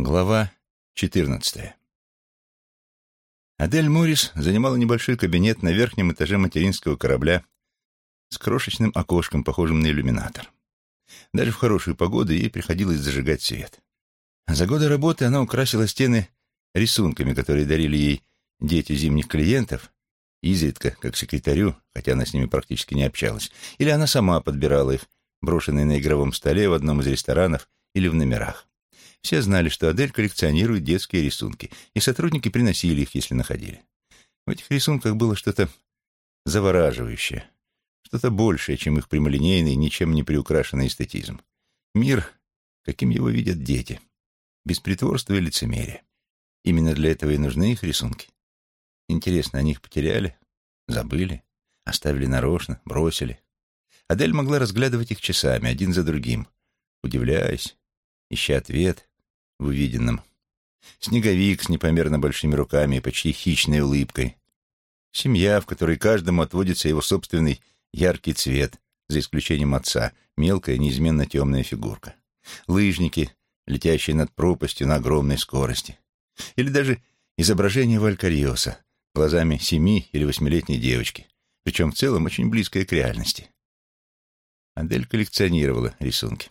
Глава 14. Адель Моррис занимала небольшой кабинет на верхнем этаже материнского корабля с крошечным окошком, похожим на иллюминатор. Даже в хорошую погоду ей приходилось зажигать свет. За годы работы она украсила стены рисунками, которые дарили ей дети зимних клиентов, изредка, как секретарю, хотя она с ними практически не общалась, или она сама подбирала их, брошенные на игровом столе в одном из ресторанов или в номерах. Все знали, что Адель коллекционирует детские рисунки, и сотрудники приносили их, если находили. В этих рисунках было что-то завораживающее, что-то большее, чем их прямолинейный, ничем не приукрашенный эстетизм. Мир, каким его видят дети, без притворства и лицемерия. Именно для этого и нужны их рисунки. Интересно, они их потеряли, забыли, оставили нарочно, бросили. Адель могла разглядывать их часами, один за другим, удивляясь, ища ответ, в увиденном. Снеговик с непомерно большими руками и почти хищной улыбкой. Семья, в которой каждому отводится его собственный яркий цвет, за исключением отца, мелкая, неизменно темная фигурка. Лыжники, летящие над пропастью на огромной скорости. Или даже изображение Валькариоса глазами семи- или восьмилетней девочки, причем в целом очень близкое к реальности. Адель коллекционировала рисунки.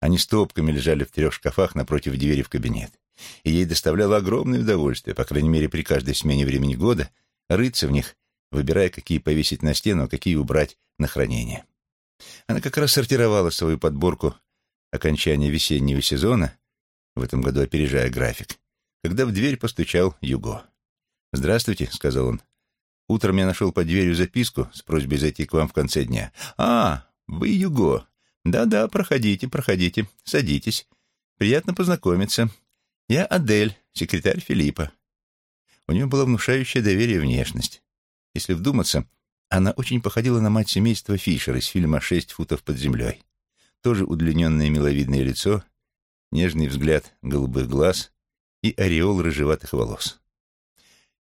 Они стопками лежали в трех шкафах напротив двери в кабинет. И ей доставляло огромное удовольствие, по крайней мере, при каждой смене времени года, рыться в них, выбирая, какие повесить на стену, а какие убрать на хранение. Она как раз сортировала свою подборку окончания весеннего сезона, в этом году опережая график, когда в дверь постучал Юго. «Здравствуйте», — сказал он. «Утром я нашел под дверью записку с просьбой зайти к вам в конце дня». «А, вы Юго. «Да-да, проходите, проходите, садитесь. Приятно познакомиться. Я Адель, секретарь Филиппа». У нее была внушающая доверие внешность. Если вдуматься, она очень походила на мать семейства Фишер из фильма «Шесть футов под землей». Тоже удлиненное миловидное лицо, нежный взгляд голубых глаз и ореол рыжеватых волос.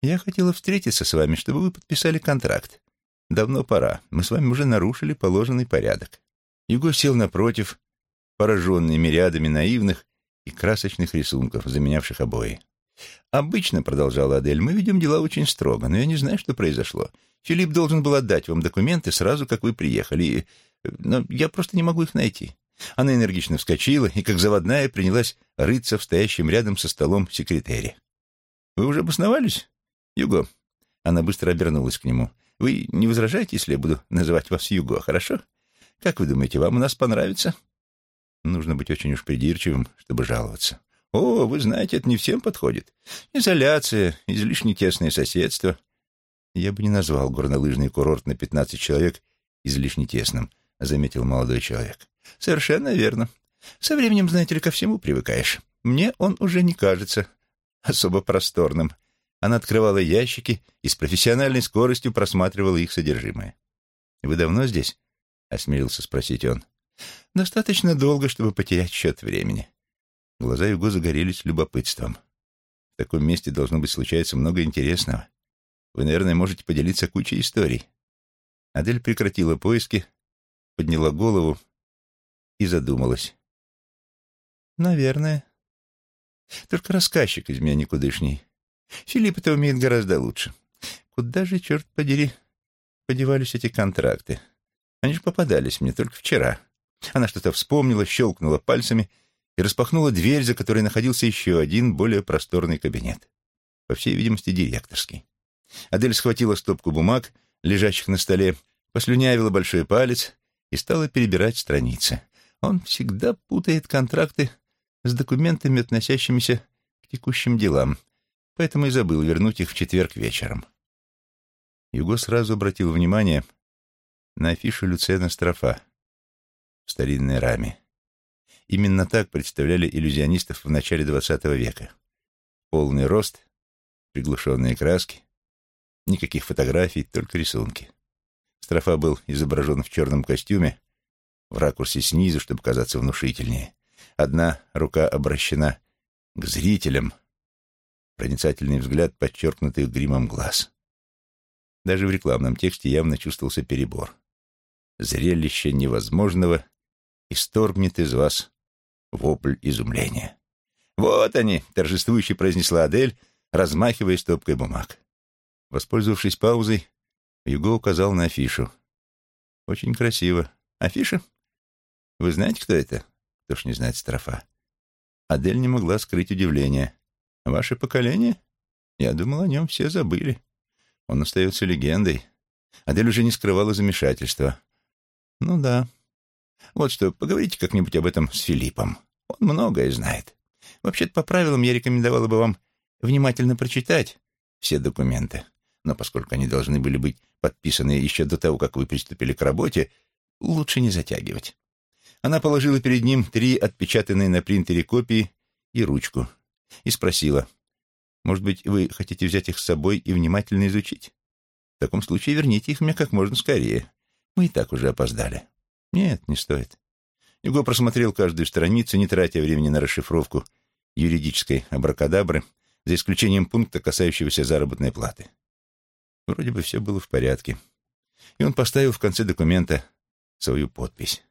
«Я хотела встретиться с вами, чтобы вы подписали контракт. Давно пора. Мы с вами уже нарушили положенный порядок». Юго сел напротив, пораженный мириадами наивных и красочных рисунков, заменявших обои. «Обычно, — продолжала Адель, — мы ведем дела очень строго, но я не знаю, что произошло. Филипп должен был отдать вам документы сразу, как вы приехали, но я просто не могу их найти». Она энергично вскочила и, как заводная, принялась рыться в стоящем рядом со столом секретаре. «Вы уже обосновались, Юго?» Она быстро обернулась к нему. «Вы не возражаете, если я буду называть вас Юго, хорошо? Как вы думаете, вам у нас понравится?» Нужно быть очень уж придирчивым, чтобы жаловаться. «О, вы знаете, это не всем подходит. Изоляция, излишне тесное соседство». «Я бы не назвал горнолыжный курорт на пятнадцать человек излишне тесным», — заметил молодой человек. «Совершенно верно. Со временем, знаете ли, ко всему привыкаешь. Мне он уже не кажется особо просторным». Она открывала ящики и с профессиональной скоростью просматривала их содержимое. «Вы давно здесь?» — осмелился спросить он. «Достаточно долго, чтобы потерять счет времени». Глаза Юго загорелись любопытством. «В таком месте должно быть случается много интересного. Вы, наверное, можете поделиться кучей историй». Адель прекратила поиски, подняла голову и задумалась. «Наверное. Только рассказчик из меня никудышний. Филипп это умеет гораздо лучше. Куда же, черт подери, подевались эти контракты?» Они же попадались мне только вчера. Она что-то вспомнила, щелкнула пальцами и распахнула дверь, за которой находился еще один, более просторный кабинет. По всей видимости, директорский. Адель схватила стопку бумаг, лежащих на столе, послюнявила большой палец и стала перебирать страницы. Он всегда путает контракты с документами, относящимися к текущим делам, поэтому и забыл вернуть их в четверг вечером. Юго сразу обратил внимание — на афишу Люцена Строфа в старинной раме. Именно так представляли иллюзионистов в начале XX века. Полный рост, приглушенные краски, никаких фотографий, только рисунки. Строфа был изображен в черном костюме, в ракурсе снизу, чтобы казаться внушительнее. Одна рука обращена к зрителям, проницательный взгляд, подчеркнутый гримом глаз. Даже в рекламном тексте явно чувствовался перебор зрелище невозможного исторгнет из вас вопль изумления. «Вот они!» — торжествующе произнесла Адель, размахивая стопкой бумаг. Воспользовавшись паузой, Юго указал на афишу. «Очень красиво. Афиша? Вы знаете, кто это?» Кто ж не знает строфа. Адель не могла скрыть удивление. «Ваше поколение? Я думал, о нем все забыли. Он остается легендой». Адель уже не скрывала замешательства. «Ну да. Вот что, поговорите как-нибудь об этом с Филиппом. Он многое знает. Вообще-то, по правилам, я рекомендовала бы вам внимательно прочитать все документы. Но поскольку они должны были быть подписаны еще до того, как вы приступили к работе, лучше не затягивать. Она положила перед ним три отпечатанные на принтере копии и ручку и спросила, «Может быть, вы хотите взять их с собой и внимательно изучить? В таком случае верните их мне как можно скорее. Мы и так уже опоздали». «Нет, не стоит». Юго просмотрел каждую страницу, не тратя времени на расшифровку юридической абракадабры, за исключением пункта, касающегося заработной платы. Вроде бы все было в порядке. И он поставил в конце документа свою подпись.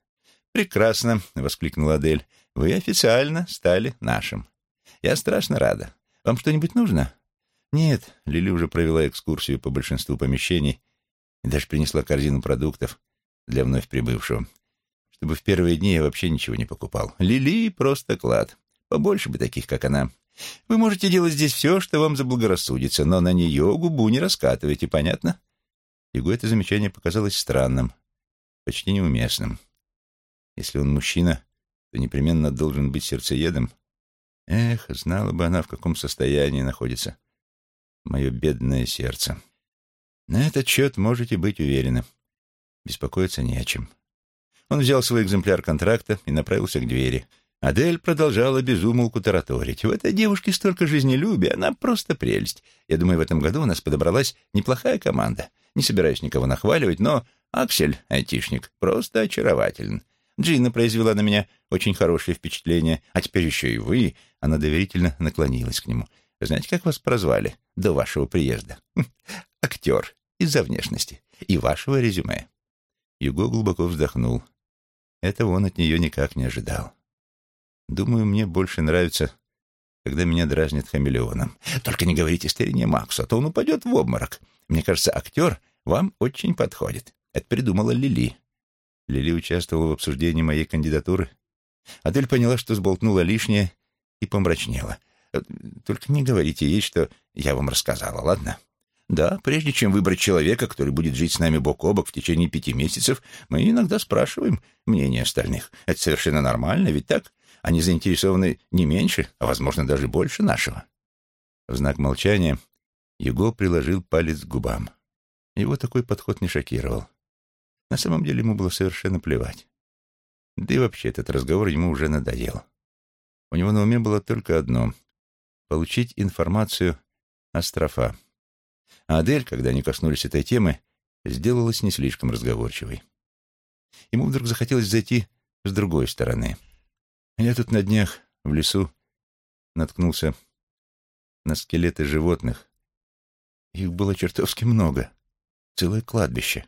«Прекрасно!» — воскликнула Адель. «Вы официально стали нашим. Я страшно рада. Вам что-нибудь нужно?» «Нет», — Лили уже провела экскурсию по большинству помещений и даже принесла корзину продуктов для вновь прибывшего, чтобы в первые дни я вообще ничего не покупал. Лили просто клад. Побольше бы таких, как она. Вы можете делать здесь все, что вам заблагорассудится, но на нее губу не раскатывайте, понятно?» Его это замечание показалось странным, почти неуместным. Если он мужчина, то непременно должен быть сердцеедом. Эх, знала бы она, в каком состоянии находится мое бедное сердце. На этот счет можете быть уверены. Беспокоиться не о чем. Он взял свой экземпляр контракта и направился к двери. Адель продолжала безумолку тараторить. «У этой девушки столько жизнелюбия, она просто прелесть. Я думаю, в этом году у нас подобралась неплохая команда. Не собираюсь никого нахваливать, но Аксель, айтишник, просто очарователен. Джина произвела на меня очень хорошее впечатление, а теперь еще и вы». Она доверительно наклонилась к нему. «Знаете, как вас прозвали до вашего приезда? Хм, актер из-за внешности и вашего резюме». Юго глубоко вздохнул. Этого он от нее никак не ожидал. «Думаю, мне больше нравится, когда меня дразнят хамелеоном. Только не говорите старине Максу, а то он упадет в обморок. Мне кажется, актер вам очень подходит. Это придумала Лили. Лили участвовала в обсуждении моей кандидатуры. Адель поняла, что сболтнула лишнее, и помрачнела. «Э, «Только не говорите ей, что я вам рассказала, ладно?» «Да, прежде чем выбрать человека, который будет жить с нами бок о бок в течение пяти месяцев, мы иногда спрашиваем мнение остальных. Это совершенно нормально, ведь так? Они заинтересованы не меньше, а, возможно, даже больше нашего». В знак молчания Его приложил палец к губам. Его такой подход не шокировал. На самом деле ему было совершенно плевать. Да и вообще этот разговор ему уже надоел. У него на уме было только одно — получить информацию о строфа. А Адель, когда они коснулись этой темы, сделалась не слишком разговорчивой. Ему вдруг захотелось зайти с другой стороны. Я тут на днях в лесу наткнулся на скелеты животных. Их было чертовски много. Целое кладбище.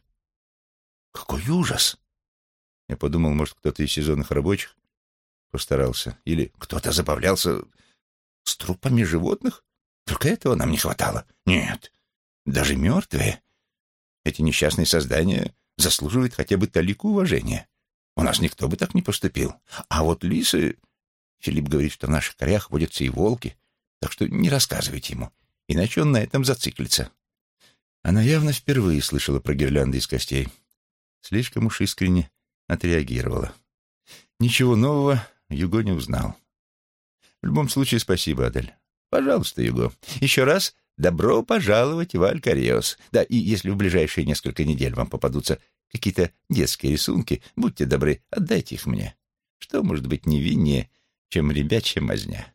Какой ужас! Я подумал, может, кто-то из сезонных рабочих постарался. Или кто-то забавлялся с трупами животных? Только этого нам не хватало. Нет, даже мертвые. Эти несчастные создания заслуживают хотя бы талику уважения. У нас никто бы так не поступил. А вот лисы... Филипп говорит, что в наших корях водятся и волки, так что не рассказывайте ему, иначе он на этом зациклится. Она явно впервые слышала про гирлянды из костей слишком уж искренне отреагировала. Ничего нового Юго не узнал. В любом случае, спасибо, Адель. Пожалуйста, Юго. Еще раз добро пожаловать в Алькариос. Да, и если в ближайшие несколько недель вам попадутся какие-то детские рисунки, будьте добры, отдайте их мне. Что может быть невиннее, чем ребячья мазня?